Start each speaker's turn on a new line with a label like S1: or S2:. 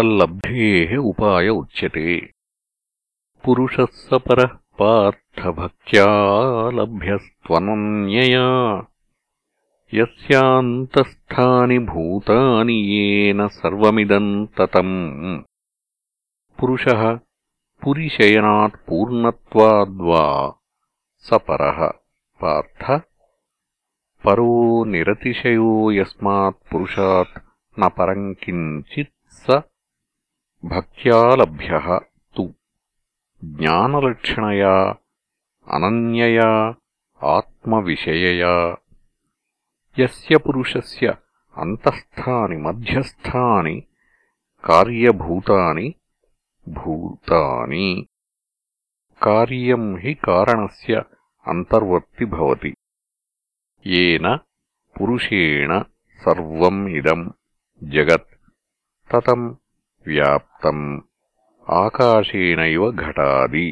S1: तल्लब्धेः उपाय उच्यते। पुरुषः स परः पार्थभक्त्या लभ्यस्त्वनन्यया यस्यान्तस्थानि भूतानि येन सर्वमिदम् ततम्। पुरुषः पुरिशयनात् पूर्णत्वाद्वा स परः पार्थ। परो निरतिशयो यस्मात् पुरुषात् न परम् किञ्चित् स भक्त्या लभ्यः तु ज्ञानलक्षणया अनन्यया आत्मविषयया यस्य पुरुषस्य अन्तःस्थानि मध्यस्थानि कार्यभूतानि भूतानि कार्यम् हि कारणस्य अन्तर्वर्ति भवति येन पुरुषेण सर्वम् इदम् जगत् ततम् व्याप्तम् आकाशेन इव घटादि